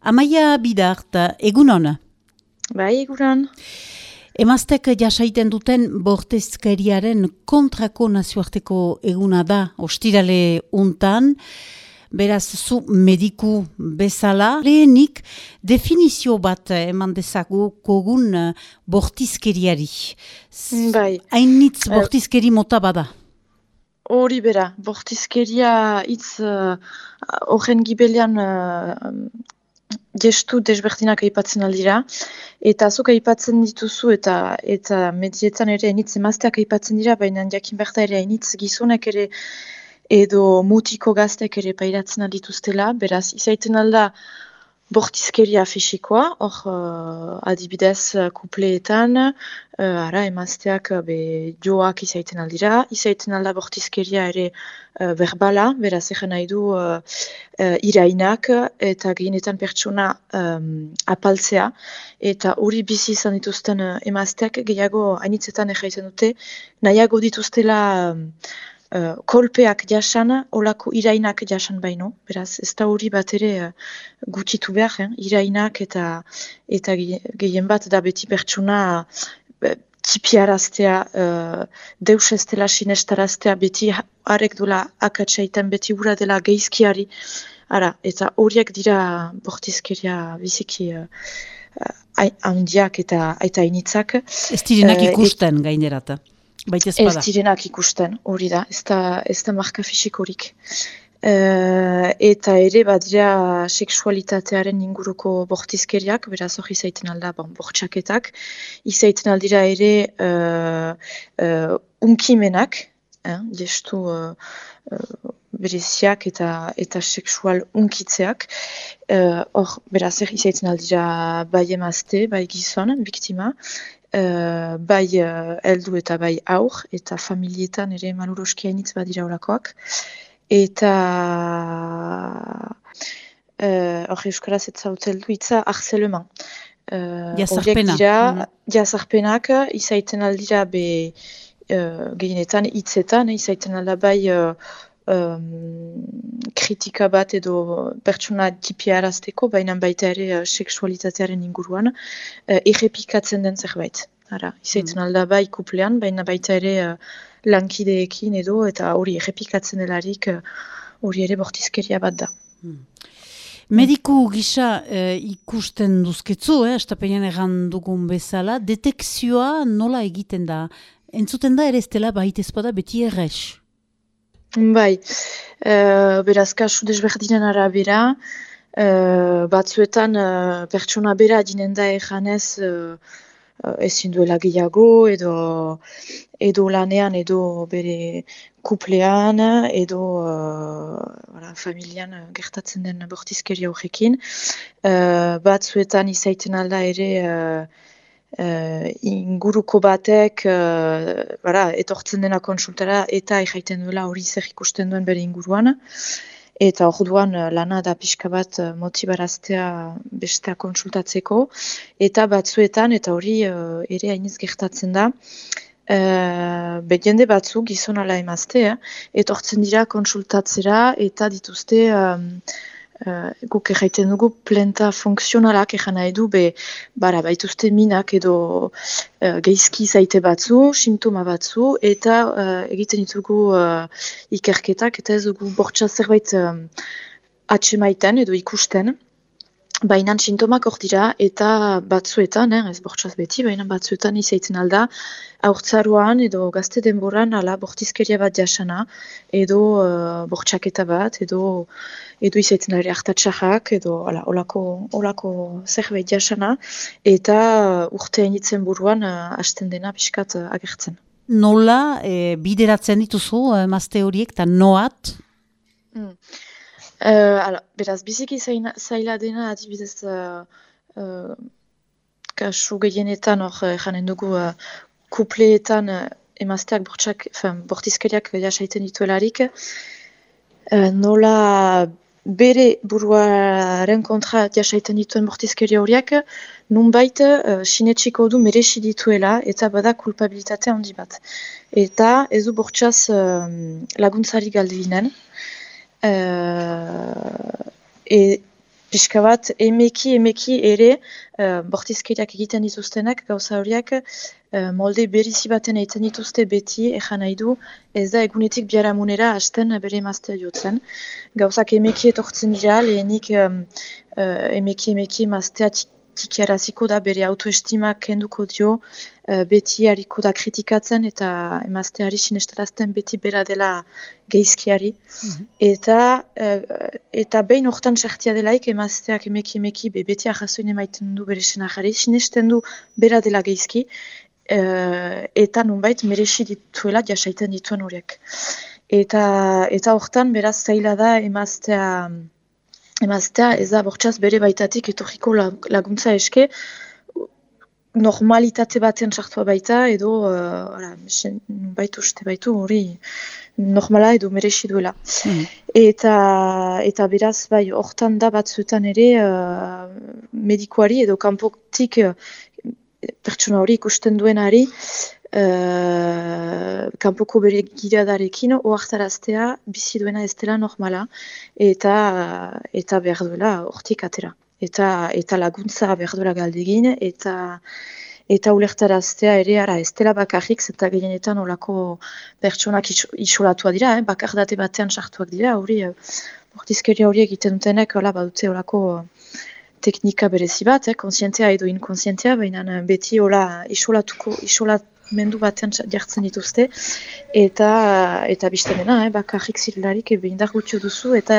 Amaia Bidart, egunon? Bai, egunon. Emaztek jasaiten duten bortezkeriaren kontrako nazioarteko eguna da, ostirale untan, beraz zu mediku bezala, lehenik definizio bat eman dezagu kogun bortizkeriari. Bai. Hainitz bortizkeri mota bada. Hori bera, bortizkeria hitz horren uh, gibelian uh, gestu desbertinak aipatzen aldira, eta azok aipatzen dituzu eta eta medietan ere hainitz emazteak aipatzen dira, baina jakin berta ere hainitz gizonek ere edo mutiko gaztek ere pairatzen aldituztela, beraz, izaiten alda bortizkeria fisikoa, hor uh, adibidez kupleetan, uh, ara emazteak be, joak izaiten aldira, izaiten alda bortizkeria ere uh, berbala, beraz egen nahi du uh, uh, irainak eta gehienetan pertsona um, apaltzea, eta hori bizi izan dituzten uh, emazteak gehiago hainitzetan egiten dute, nahiago dituztela um, uh, kolpeak jasan, olako irainak jasan baino, beraz, ez da hori bat ere uh, gutxitu behar, eh? irainak eta eta gehien bat da beti pertsuna uh, tipiaraztea, uh, deus ez dela sinestaraztea, beti harek dula akatsaitan, beti gura dela geizkiari, ara, eta horiek dira bortizkeria biziki uh, handiak eta eta initzak. Ez direnak ikusten uh, gainerata. Baita ez direnak ikusten, hori da, ez da, ez da marka fisikorik. Uh, eta ere badira seksualitatearen inguruko bortizkeriak, beraz hori izaiten alda bon, bortxaketak, izaiten aldira ere uh, uh, unkimenak, eh, uh, uh, bereziak eta eta seksual unkitzeak, hor uh, beraz izaiten aldira bai emazte, bai gizon, biktima, uh, bai uh, eldu eta bai aur, eta familietan ere maluroski hainitz badira horakoak. Eta uh, hor euskaraz ez zautel du itza arzeleman. Uh, Jazarpena. Dira, mm. Jazarpenak izaiten aldira be uh, gehienetan hitzetan, izaiten alda bai um, kritika bat edo pertsona tipia arazteko, baina baita ere uh, seksualitatearen inguruan, uh, errepikatzen den zerbait. Ara, izaiten mm. alda bai kuplean, baina baita ere uh, lankideekin edo, eta hori errepikatzen delarik uh, hori ere bortizkeria bat da. Mm. Mediku gisa eh, ikusten duzketzu, eh, estapenean egan dugun bezala, detekzioa nola egiten da? Entzuten da ere ez dela baita ezpada beti errex? Bai, uh, beraz kasu desberdinen arabera, uh, batzuetan uh, pertsona bera dinen da eganez uh, ezin duela gehiago, edo, edo lanean, edo bere kuplean, edo uh, familian gertatzen den bortizkeria horrekin. Uh, batzuetan izaiten alda ere uh, inguruko batek uh, bara, etortzen dena konsultara eta erraiten duela hori zer ikusten duen bere inguruan. Eta hor duan lana da pixka bat motibaraztea bestea konsultatzeko. Eta batzuetan, eta hori uh, ere hainez gertatzen da, Uh, Bediende batzuk gizon ala emazte, etortzen dira konsultatzera eta dituzte Uh, guk erraiten dugu plenta funksionalak egan nahi du, be, bara, baituzte minak edo uh, geizki zaite batzu, simptoma batzu, eta uh, egiten ditugu uh, ikerketak, eta ez dugu bortxa zerbait um, atsemaiten edo ikusten. Baina sintomak hor dira eta batzuetan, eh, ez bortxaz beti, baina batzuetan izaiten alda, aurtzaruan edo gazte denboran ala bortizkeria bat jasana, edo uh, bortxaketa bat, edo edo izaiten ere hartatxarrak, edo ala, olako, olako zerbait jasana, eta uh, urte hainitzen buruan uh, hasten dena pixkat uh, agertzen. Nola e, bideratzen dituzu, uh, mazte horiek, eta noat? Mm. Uh, ala, beraz, biziki zaila dena adibidez uh, uh, kasu gehienetan hor janen dugu uh, kupleetan uh, emazteak bortxak, bortizkeriak jasaiten dituelarik. Uh, nola bere buruaren kontra jasaiten dituen bortizkeria horiak, nunbait uh, sinetxiko du merexi dituela eta bada kulpabilitatea handi bat. Eta ez du bortxaz uh, laguntzari galdebinen, Uh, e, pixka bat emeki emeki ere uh, bortizkeriak egiten dituztenak gauza horiak uh, molde berizi baten egiten dituzte beti ejan nahi du ez da egunetik biaramunera hasten bere emaztea jotzen. Gauzak emeki etortzen dira lehenik um, uh, emeki emeki emaztea tikiaraziko da bere autoestima kenduko dio uh, beti hariko da kritikatzen eta emazteari sinestarazten beti bera dela geizkiari. Mhm. Eta, uh, eta behin hortan sartia delaik emazteak emeki emeki be, beti ahazoin emaiten du bere senajari, sinesten du bera dela geizki uh, eta nunbait merexi dituela jasaiten dituen horiek. Eta, eta hortan beraz zaila da emaztea emaztea ez da bortxaz bere baitatik etorriko laguntza eske normalitate batean sartua baita edo uh, baitu uste baitu hori normala edo merexi duela. Hmm. Eta, eta beraz bai hortan da batzuetan ere uh, medikoari edo kanpotik uh, pertsona hori ikusten duenari kanpoko bere giradarekin oartaraztea bizi duena ez dela normala eta eta behar duela hortik atera. Eta, eta laguntza behar duela galdegin eta eta ulertaraztea ere ara ez dela bakarrik zeta gehienetan olako pertsonak isolatua dira, eh? bakar date batean sartuak dira, hori bortizkeria hori egiten dutenek hola badute olako teknika berezi bat, eh? konsientea edo inkonsientea, baina beti hola isolatuko, isolat, mendu batean jartzen dituzte, eta eta biztenena, eh, bakarrik zirelarik ebe indar gutxo duzu, eta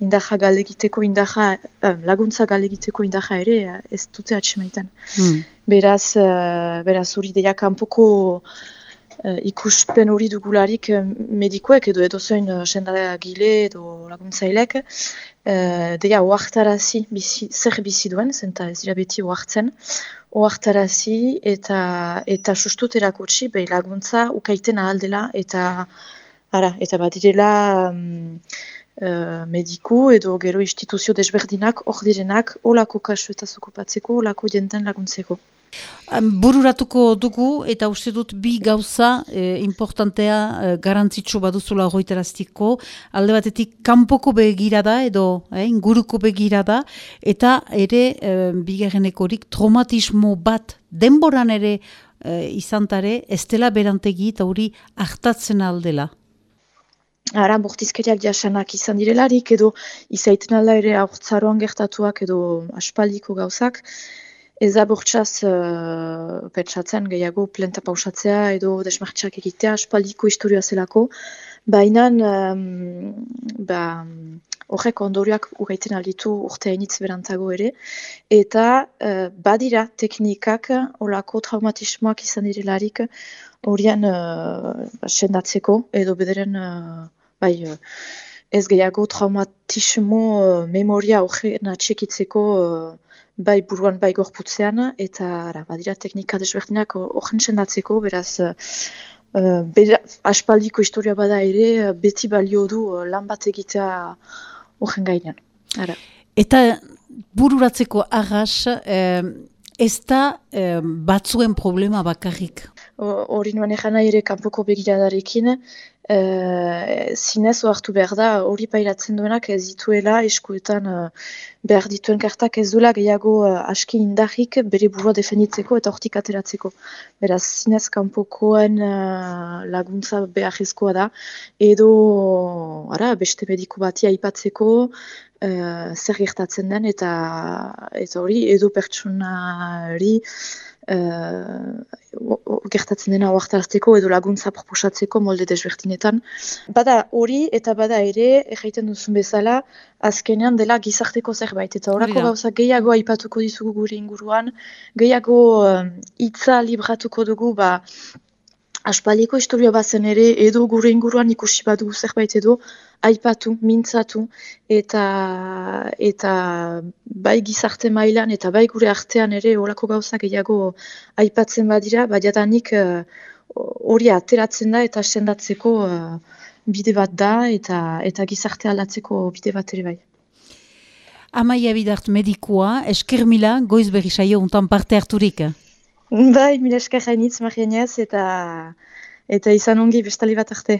indaja galegiteko, indaja, eh, laguntza galegiteko indaja ere eh, ez dute atxemaiten. Hmm. Beraz, beraz hori deia kanpoko ikuspen hori dugularik medikoek edo edo zoin uh, gile edo laguntzailek, uh, deia oaktarazi zer bizi duen, zenta ez dira beti oaktzen, oartarazi eta eta sustut erakutsi behi laguntza ukaiten ahal dela eta ara, eta bat direla um, uh, mediku edo gero instituzio desberdinak hor direnak olako kasu eta zukupatzeko, olako jenten laguntzeko. Bururatuko dugu eta uste dut bi gauza e, importantea e, garantzitsu baduzula goiteraztiko, alde batetik kanpoko begirada edo e, inguruko begirada eta ere e, bigarrenekorik traumatismo bat denboran ere e, izantare ez dela berantegi eta hori hartatzen aldela. Ara, bortizkeriak jasanak izan direlarik edo izaiten alda ere aurtzaroan gertatuak edo aspaldiko gauzak, Ez da bortxaz uh, pentsatzen gehiago plenta pausatzea edo desmartxak egitea espaldiko historioa zelako. Baina um, ba, horrek ondorioak ugaiten alditu urte hainitz berantago ere. Eta uh, badira teknikak olako traumatismoak izan direlarik horien uh, sendatzeko edo bederen uh, bai, uh, ez gehiago traumatismo uh, memoria horren atxekitzeko bai buruan bai gorputzean, eta ara, badira teknika desberdinak horren sendatzeko, beraz, uh, bera, aspaldiko historia bada ere, beti balio du lan bat egitea horren gainean. Ara. Eta bururatzeko arras, eh, ez da eh, batzuen problema bakarrik? Hori nuen egana ere kanpoko begiradarekin, e, zinez oartu behar da hori pairatzen duenak ez dituela eskuetan uh, behar dituen kartak ez duela gehiago uh, aski indarrik bere burua defenditzeko eta hortik ateratzeko. Beraz, zinez kanpokoen uh, laguntza behar ezkoa da edo ara, beste mediko bati aipatzeko zer gertatzen den eta, eta hori edo pertsonari uh, gertatzen dena oartarazteko edo laguntza proposatzeko molde desbertinetan. Bada hori eta bada ere, erraiten duzun bezala, azkenean dela gizarteko zerbait. Eta horako gauza gehiago aipatuko dizugu gure inguruan, gehiago hitza libratuko dugu, ba, Aspaliko historia bazen ere, edo gure inguruan ikusi badu zerbait edo, aipatu, mintzatu, eta, eta bai gizarte mailan eta bai gure artean ere olako gauzak gehiago aipatzen badira, badiatanik eh, hori uh, ateratzen da eta sendatzeko uh, bide bat da eta, eta gizarte aldatzeko bide bat ere bai. Amaia bidart medikua, esker mila, goiz berri saio untan parte harturik. Bai, mila esker hainitz, Marianez, eta, eta izan ongi bestali bat arte.